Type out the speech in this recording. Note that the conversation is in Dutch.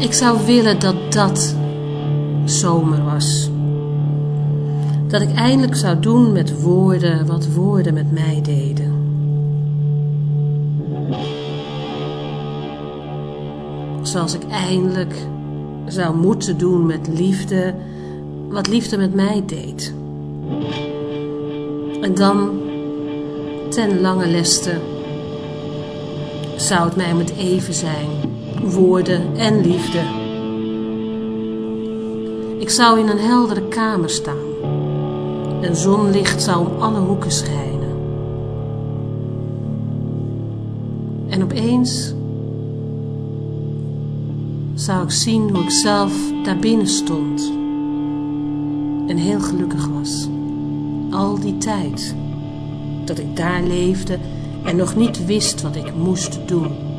Ik zou willen dat dat zomer was. Dat ik eindelijk zou doen met woorden wat woorden met mij deden. Zoals ik eindelijk zou moeten doen met liefde wat liefde met mij deed. En dan, ten lange leste, zou het mij om het even zijn, woorden en liefde. Ik zou in een heldere kamer staan. En zonlicht zou om alle hoeken schijnen. En opeens zou ik zien hoe ik zelf daar binnen stond en heel gelukkig was. Al die tijd dat ik daar leefde en nog niet wist wat ik moest doen.